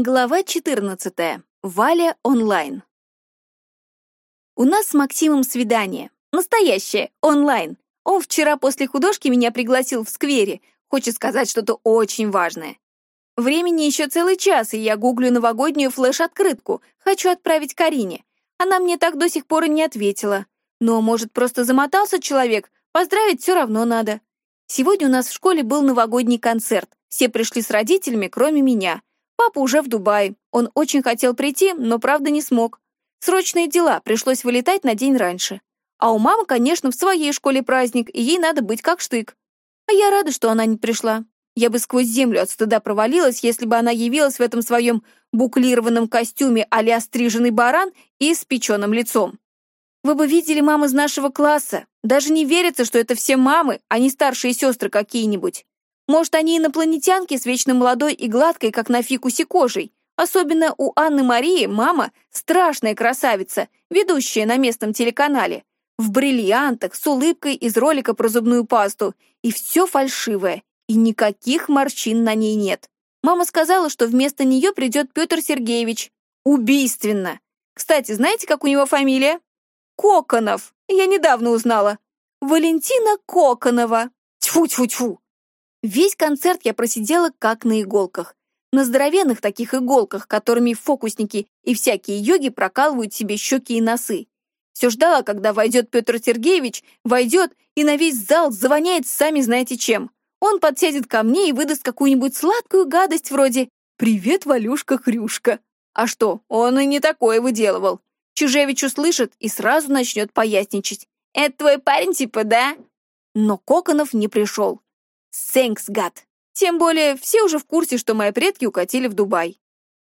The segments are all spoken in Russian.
Глава 14. Валя онлайн. У нас с Максимом свидание. Настоящее, онлайн. Он вчера после художки меня пригласил в сквере. Хочет сказать что-то очень важное. Времени еще целый час, и я гуглю новогоднюю флеш-открытку. Хочу отправить Карине. Она мне так до сих пор и не ответила. Но, может, просто замотался человек, поздравить все равно надо. Сегодня у нас в школе был новогодний концерт. Все пришли с родителями, кроме меня. Папа уже в Дубае. Он очень хотел прийти, но правда не смог. Срочные дела, пришлось вылетать на день раньше. А у мамы, конечно, в своей школе праздник, и ей надо быть как штык. А я рада, что она не пришла. Я бы сквозь землю от стыда провалилась, если бы она явилась в этом своем буклированном костюме а стриженный баран и с печеным лицом. Вы бы видели мам из нашего класса. Даже не верится, что это все мамы, а не старшие сестры какие-нибудь. Может, они инопланетянки с вечно молодой и гладкой, как на фикусе кожей. Особенно у Анны Марии мама страшная красавица, ведущая на местном телеканале. В бриллиантах, с улыбкой из ролика про зубную пасту. И все фальшивое. И никаких морщин на ней нет. Мама сказала, что вместо нее придет Петр Сергеевич. Убийственно. Кстати, знаете, как у него фамилия? Коконов. Я недавно узнала. Валентина Коконова. Тьфу-тьфу-тьфу. Весь концерт я просидела как на иголках. На здоровенных таких иголках, которыми фокусники и всякие йоги прокалывают себе щеки и носы. Все ждала, когда войдет Петр Сергеевич, войдет и на весь зал завоняет сами знаете чем. Он подсядет ко мне и выдаст какую-нибудь сладкую гадость вроде «Привет, Валюшка-хрюшка». А что, он и не такое выделывал. Чужевич услышит и сразу начнет поясничать. «Это твой парень типа, да?» Но Коконов не пришел. Thanks, гад. Тем более, все уже в курсе, что мои предки укатили в Дубай.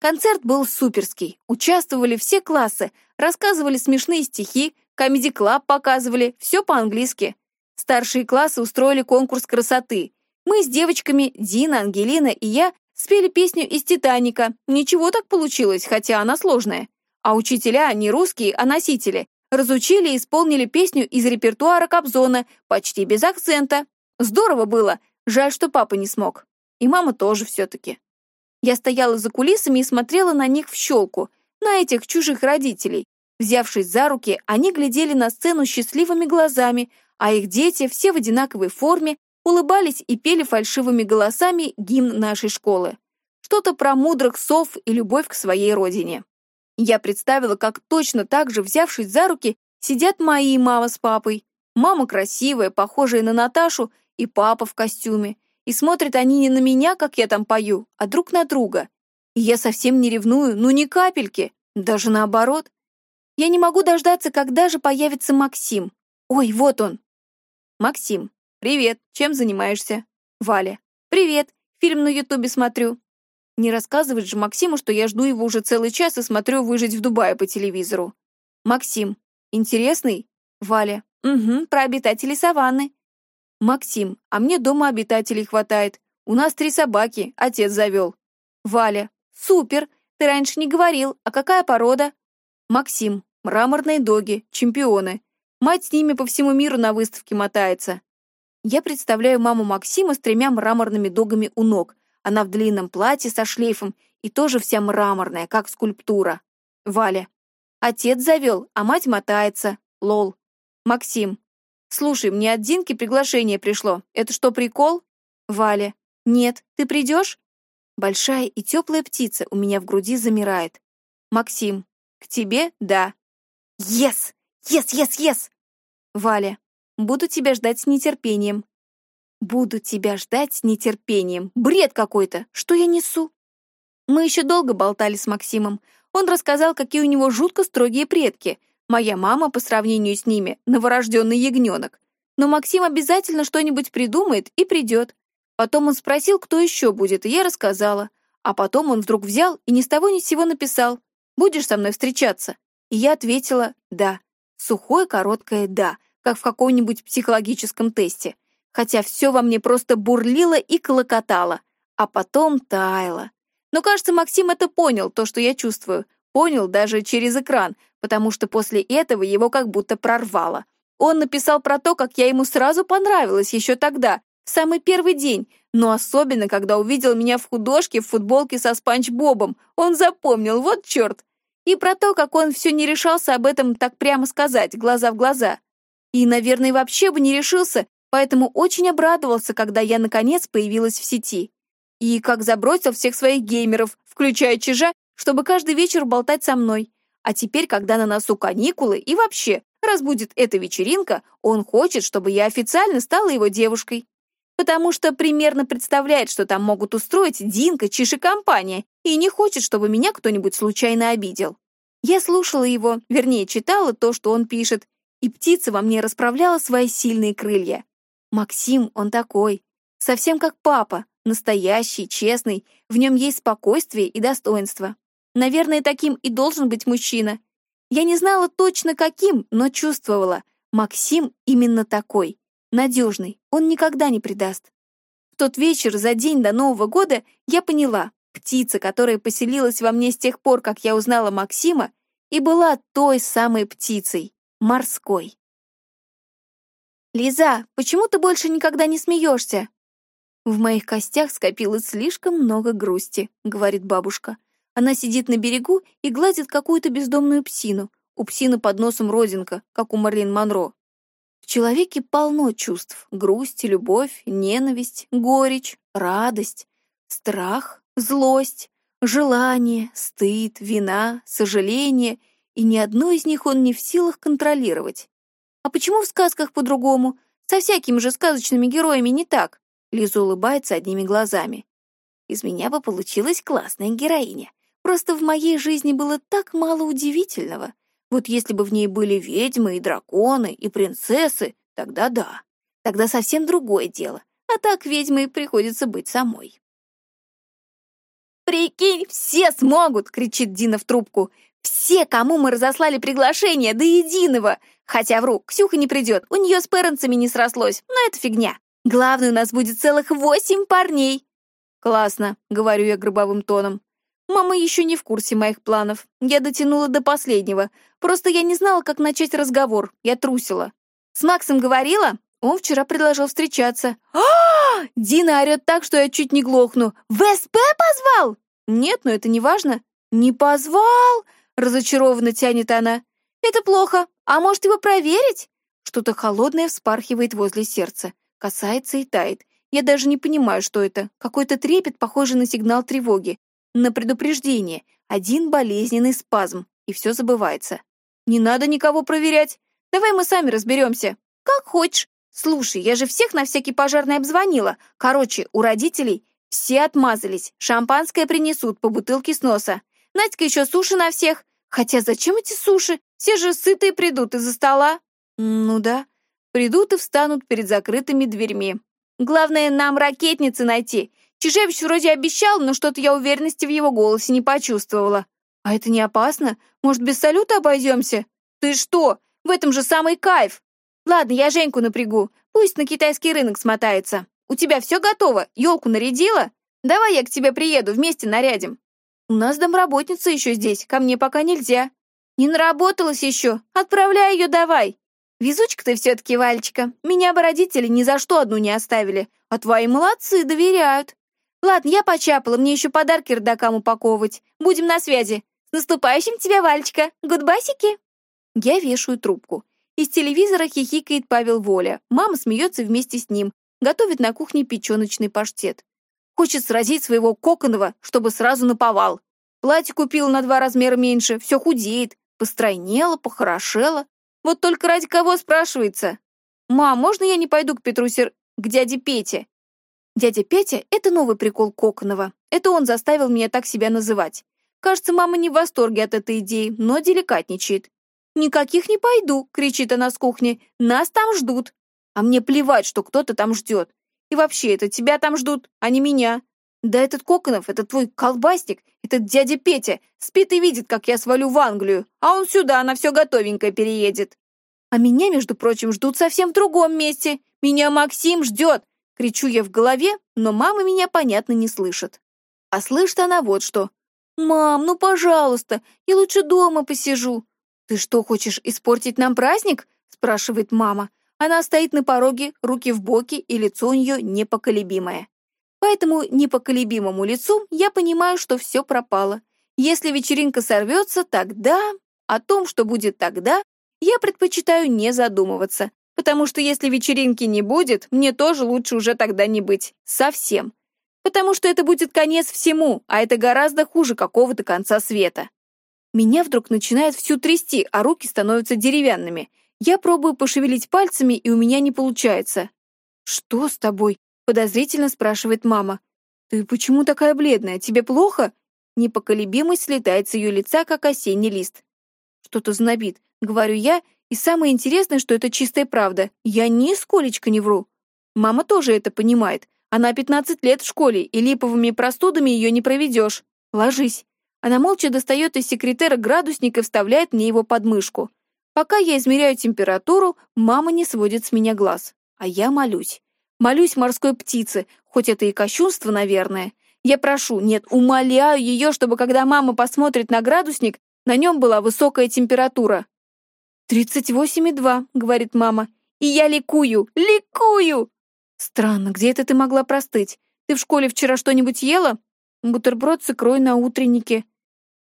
Концерт был суперский. Участвовали все классы, рассказывали смешные стихи, комеди-клаб показывали, все по-английски. Старшие классы устроили конкурс красоты. Мы с девочками, Дина, Ангелина и я, спели песню из «Титаника». Ничего так получилось, хотя она сложная. А учителя, не русские, а носители, разучили и исполнили песню из репертуара Кобзона, почти без акцента. Здорово было, жаль, что папа не смог. И мама тоже все-таки. Я стояла за кулисами и смотрела на них в щелку, на этих чужих родителей. Взявшись за руки, они глядели на сцену счастливыми глазами, а их дети, все в одинаковой форме, улыбались и пели фальшивыми голосами гимн нашей школы. Что-то про мудрых сов и любовь к своей родине. Я представила, как точно так же, взявшись за руки, сидят мои мама с папой. Мама красивая, похожая на Наташу, и папа в костюме. И смотрят они не на меня, как я там пою, а друг на друга. И я совсем не ревную, ну ни капельки, даже наоборот. Я не могу дождаться, когда же появится Максим. Ой, вот он. Максим, привет, чем занимаешься? Валя, привет, фильм на ютубе смотрю. Не рассказывать же Максиму, что я жду его уже целый час и смотрю «Выжить в Дубае» по телевизору. Максим, интересный? Валя, угу, про обитателей саванны. «Максим, а мне дома обитателей хватает. У нас три собаки, отец завел». «Валя, супер! Ты раньше не говорил. А какая порода?» «Максим, мраморные доги, чемпионы. Мать с ними по всему миру на выставке мотается». Я представляю маму Максима с тремя мраморными догами у ног. Она в длинном платье со шлейфом и тоже вся мраморная, как скульптура. Валя. Отец завел, а мать мотается. Лол. Максим. «Слушай, мне от Динки приглашение пришло. Это что, прикол?» «Валя. Нет. Ты придешь?» Большая и теплая птица у меня в груди замирает. «Максим. К тебе? Да». «Ес! Ес, ес, ес!» «Валя. Буду тебя ждать с нетерпением». «Буду тебя ждать с нетерпением. Бред какой-то. Что я несу?» Мы еще долго болтали с Максимом. Он рассказал, какие у него жутко строгие предки, Моя мама по сравнению с ними — новорожденный ягненок. Но Максим обязательно что-нибудь придумает и придет. Потом он спросил, кто еще будет, и я рассказала. А потом он вдруг взял и ни с того ни с сего написал «Будешь со мной встречаться?» И я ответила «да». Сухое, короткое «да», как в каком-нибудь психологическом тесте. Хотя все во мне просто бурлило и клокотало, а потом таяло. Но, кажется, Максим это понял, то, что я чувствую. Понял даже через экран, потому что после этого его как будто прорвало. Он написал про то, как я ему сразу понравилась еще тогда, в самый первый день, но особенно, когда увидел меня в художке в футболке со Спанч Бобом. Он запомнил, вот черт. И про то, как он все не решался об этом так прямо сказать, глаза в глаза. И, наверное, вообще бы не решился, поэтому очень обрадовался, когда я, наконец, появилась в сети. И как забросил всех своих геймеров, включая чижа, чтобы каждый вечер болтать со мной. А теперь, когда на носу каникулы и вообще, раз будет эта вечеринка, он хочет, чтобы я официально стала его девушкой потому что примерно представляет, что там могут устроить Динка, Чиш и компания, и не хочет, чтобы меня кто-нибудь случайно обидел. Я слушала его, вернее, читала то, что он пишет, и птица во мне расправляла свои сильные крылья. Максим, он такой, совсем как папа, настоящий, честный, в нем есть спокойствие и достоинство. Наверное, таким и должен быть мужчина. Я не знала точно каким, но чувствовала, Максим именно такой надежный, он никогда не предаст. В тот вечер, за день до Нового года, я поняла, птица, которая поселилась во мне с тех пор, как я узнала Максима, и была той самой птицей, морской. «Лиза, почему ты больше никогда не смеешься?» «В моих костях скопилось слишком много грусти», — говорит бабушка. Она сидит на берегу и гладит какую-то бездомную псину. У псины под носом родинка, как у Марлин Монро человеке полно чувств — грусть, любовь, ненависть, горечь, радость, страх, злость, желание, стыд, вина, сожаление, и ни одно из них он не в силах контролировать. А почему в сказках по-другому? Со всякими же сказочными героями не так. Лиза улыбается одними глазами. Из меня бы получилась классная героиня. Просто в моей жизни было так мало удивительного. Вот если бы в ней были ведьмы и драконы, и принцессы, тогда да. Тогда совсем другое дело. А так ведьмой приходится быть самой. «Прикинь, все смогут!» — кричит Дина в трубку. «Все, кому мы разослали приглашение, до единого! Хотя вру, Ксюха не придет, у нее с пэренцами не срослось, но это фигня. Главное, у нас будет целых восемь парней!» «Классно», — говорю я гробовым тоном. Мама еще не в курсе моих планов. Я дотянула до последнего. Просто я не знала, как начать разговор. Я трусила. С Максом говорила? Он вчера предложил встречаться. а, Дина орет так, что я чуть не глохну. «В СП позвал?» «Нет, но это не важно». «Не позвал?» — разочарованно тянет она. «Это плохо. А может, его проверить?» Что-то холодное вспархивает возле сердца. Касается и тает. Я даже не понимаю, что это. Какой-то трепет, похожий на сигнал тревоги на предупреждение, один болезненный спазм, и все забывается. Не надо никого проверять. Давай мы сами разберемся. Как хочешь. Слушай, я же всех на всякий пожарный обзвонила. Короче, у родителей все отмазались. Шампанское принесут по бутылке с носа. Надька еще суши на всех. Хотя зачем эти суши? Все же сытые придут из-за стола. Ну да, придут и встанут перед закрытыми дверьми. Главное, нам ракетницы найти. Чижевич вроде обещал, но что-то я уверенности в его голосе не почувствовала. А это не опасно? Может, без салюта обойдемся? Ты что? В этом же самый кайф. Ладно, я Женьку напрягу. Пусть на китайский рынок смотается. У тебя все готово? Елку нарядила? Давай я к тебе приеду, вместе нарядим. У нас домработница еще здесь, ко мне пока нельзя. Не наработалась еще. Отправляй ее давай. Везучка ты все-таки, Вальчика. Меня бы родители ни за что одну не оставили. А твои молодцы, доверяют. Ладно, я почапала, мне еще подарки родакам упаковывать. Будем на связи. С наступающим тебя, Вальчика. Гудбасики. Я вешаю трубку. Из телевизора хихикает Павел Воля. Мама смеется вместе с ним. Готовит на кухне печеночный паштет. Хочет сразить своего Коконова, чтобы сразу наповал. Платье купила на два размера меньше, все худеет. Постройнела, похорошела. Вот только ради кого спрашивается? «Мам, можно я не пойду к Петру Сер... к дяде Пете?» Дядя Петя — это новый прикол Коконова. Это он заставил меня так себя называть. Кажется, мама не в восторге от этой идеи, но деликатничает. «Никаких не пойду!» — кричит она с кухни. «Нас там ждут!» А мне плевать, что кто-то там ждет. И вообще, это тебя там ждут, а не меня. Да этот Коконов, этот твой колбасник, этот дядя Петя, спит и видит, как я свалю в Англию, а он сюда на все готовенькое переедет. А меня, между прочим, ждут совсем в другом месте. Меня Максим ждет, Кричу я в голове, но мама меня, понятно, не слышит. А слышит она вот что. «Мам, ну, пожалуйста, я лучше дома посижу». «Ты что, хочешь испортить нам праздник?» — спрашивает мама. Она стоит на пороге, руки в боки, и лицо у нее непоколебимое. По этому непоколебимому лицу я понимаю, что все пропало. Если вечеринка сорвется, тогда... О том, что будет тогда, я предпочитаю не задумываться, потому что если вечеринки не будет, мне тоже лучше уже тогда не быть. Совсем. Потому что это будет конец всему, а это гораздо хуже какого-то конца света. Меня вдруг начинает всю трясти, а руки становятся деревянными. Я пробую пошевелить пальцами, и у меня не получается. «Что с тобой?» — подозрительно спрашивает мама. «Ты почему такая бледная? Тебе плохо?» Непоколебимость слетает с ее лица, как осенний лист. Что-то знобит, говорю я, и самое интересное, что это чистая правда. Я нисколечко не вру. Мама тоже это понимает. Она 15 лет в школе, и липовыми простудами ее не проведешь. Ложись. Она молча достает из секретера градусник и вставляет мне его под мышку. Пока я измеряю температуру, мама не сводит с меня глаз. А я молюсь. Молюсь морской птице, хоть это и кощунство, наверное. Я прошу, нет, умоляю ее, чтобы когда мама посмотрит на градусник, на нем была высокая температура. «Тридцать восемь и два», — говорит мама. «И я ликую, ликую!» «Странно, где это ты могла простыть? Ты в школе вчера что-нибудь ела?» Бутерброд с икрой на утреннике.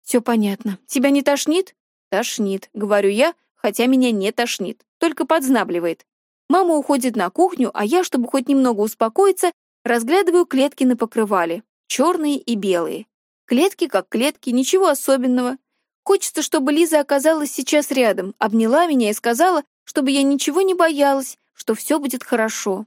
Все понятно. Тебя не тошнит? Тошнит, говорю я, хотя меня не тошнит, только подзнабливает. Мама уходит на кухню, а я, чтобы хоть немного успокоиться, разглядываю клетки на покрывале, черные и белые. Клетки как клетки, ничего особенного. Хочется, чтобы Лиза оказалась сейчас рядом, обняла меня и сказала, чтобы я ничего не боялась, что все будет хорошо.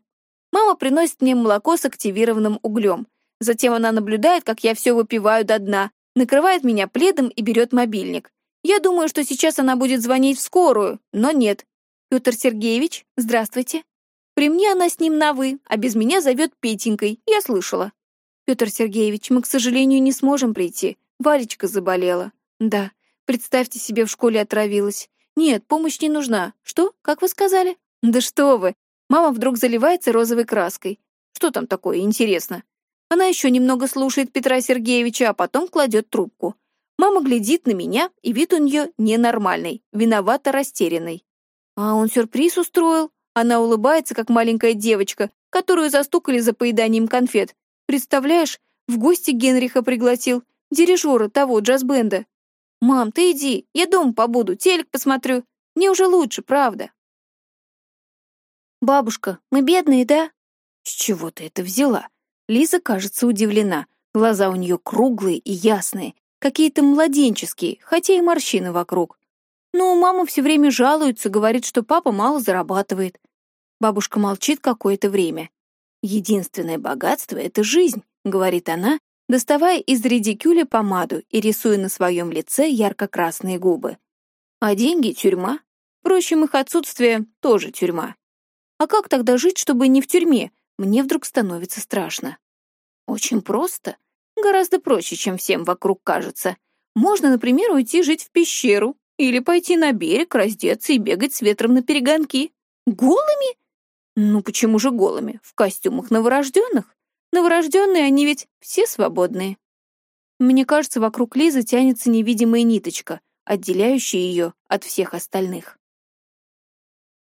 Мама приносит мне молоко с активированным углем — Затем она наблюдает, как я все выпиваю до дна, накрывает меня пледом и берет мобильник. Я думаю, что сейчас она будет звонить в скорую, но нет. Петр Сергеевич, здравствуйте. При мне она с ним на «вы», а без меня зовет Петенькой, я слышала. Петр Сергеевич, мы, к сожалению, не сможем прийти. Варечка заболела. Да, представьте себе, в школе отравилась. Нет, помощь не нужна. Что, как вы сказали? Да что вы. Мама вдруг заливается розовой краской. Что там такое, интересно? Она еще немного слушает Петра Сергеевича, а потом кладет трубку. Мама глядит на меня, и вид у нее ненормальный, виновато растерянный. А он сюрприз устроил. Она улыбается, как маленькая девочка, которую застукали за поеданием конфет. Представляешь, в гости Генриха пригласил, дирижера того джаз-бенда. «Мам, ты иди, я дома побуду, телек посмотрю. Мне уже лучше, правда». «Бабушка, мы бедные, да?» «С чего ты это взяла?» Лиза, кажется, удивлена. Глаза у нее круглые и ясные, какие-то младенческие, хотя и морщины вокруг. Но мама все время жалуется, говорит, что папа мало зарабатывает. Бабушка молчит какое-то время. «Единственное богатство — это жизнь», — говорит она, доставая из редикюля помаду и рисуя на своем лице ярко-красные губы. «А деньги — тюрьма. Впрочем, их отсутствие — тоже тюрьма. А как тогда жить, чтобы не в тюрьме, мне вдруг становится страшно. Очень просто. Гораздо проще, чем всем вокруг кажется. Можно, например, уйти жить в пещеру или пойти на берег, раздеться и бегать с ветром на перегонки. Голыми? Ну почему же голыми? В костюмах новорожденных? Новорожденные они ведь все свободные. Мне кажется, вокруг Лизы тянется невидимая ниточка, отделяющая ее от всех остальных.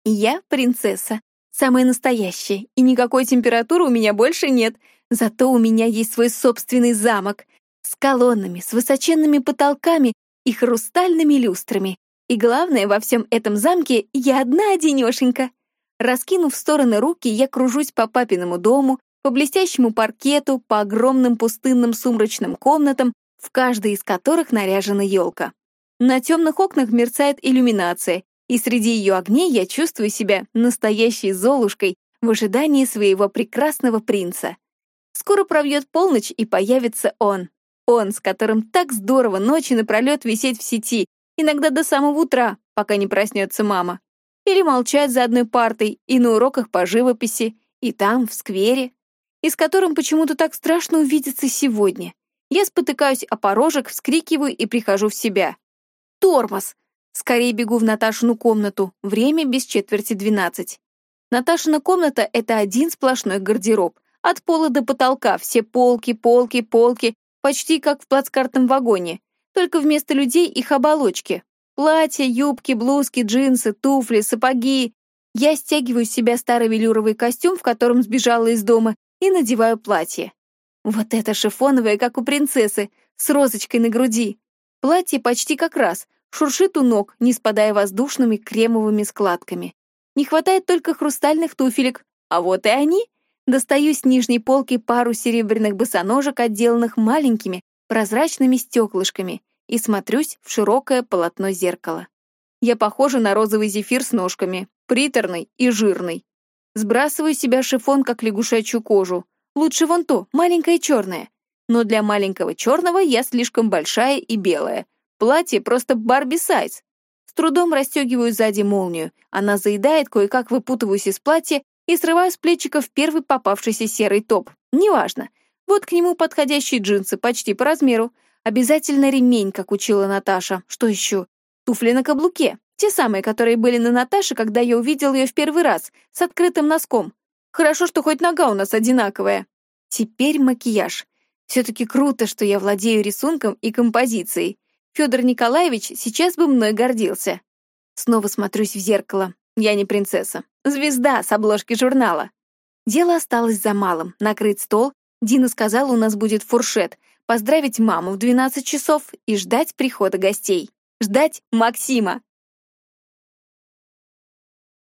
Я принцесса, Самое настоящее, и никакой температуры у меня больше нет. Зато у меня есть свой собственный замок с колоннами, с высоченными потолками и хрустальными люстрами. И главное, во всем этом замке я одна одинешенька. Раскинув в стороны руки, я кружусь по папиному дому, по блестящему паркету, по огромным пустынным сумрачным комнатам, в каждой из которых наряжена елка. На темных окнах мерцает иллюминация, и среди ее огней я чувствую себя настоящей Золушкой в ожидании своего прекрасного принца. Скоро пробьет полночь, и появится он. Он, с которым так здорово ночи напролет висеть в сети, иногда до самого утра, пока не проснется мама. Или молчать за одной партой и на уроках по живописи, и там, в сквере, и с которым почему-то так страшно увидеться сегодня. Я спотыкаюсь о порожек, вскрикиваю и прихожу в себя. Тормоз! Скорее бегу в Наташину комнату. Время без четверти двенадцать. Наташина комната — это один сплошной гардероб. От пола до потолка, все полки, полки, полки, почти как в плацкартном вагоне. Только вместо людей их оболочки. Платья, юбки, блузки, джинсы, туфли, сапоги. Я стягиваю с себя старый велюровый костюм, в котором сбежала из дома, и надеваю платье. Вот это шифоновое, как у принцессы, с розочкой на груди. Платье почти как раз, шуршит у ног, не спадая воздушными кремовыми складками. Не хватает только хрустальных туфелек, а вот и они. Достаю с нижней полки пару серебряных босоножек, отделанных маленькими прозрачными стеклышками, и смотрюсь в широкое полотно зеркала. Я похожа на розовый зефир с ножками, приторный и жирный. Сбрасываю с себя шифон, как лягушачью кожу. Лучше вон то, маленькое черное. Но для маленького черного я слишком большая и белая. Платье просто Барби сайз. С трудом расстегиваю сзади молнию. Она заедает, кое-как выпутываюсь из платья и срываю с плечиков первый попавшийся серый топ. Неважно. Вот к нему подходящие джинсы, почти по размеру. Обязательно ремень, как учила Наташа. Что еще? Туфли на каблуке. Те самые, которые были на Наташе, когда я увидел ее в первый раз, с открытым носком. Хорошо, что хоть нога у нас одинаковая. Теперь макияж. Все-таки круто, что я владею рисунком и композицией. Федор Николаевич сейчас бы мной гордился. Снова смотрюсь в зеркало. Я не принцесса. Звезда с обложки журнала. Дело осталось за малым. Накрыть стол, Дина сказала, у нас будет фуршет, поздравить маму в 12 часов и ждать прихода гостей. Ждать Максима.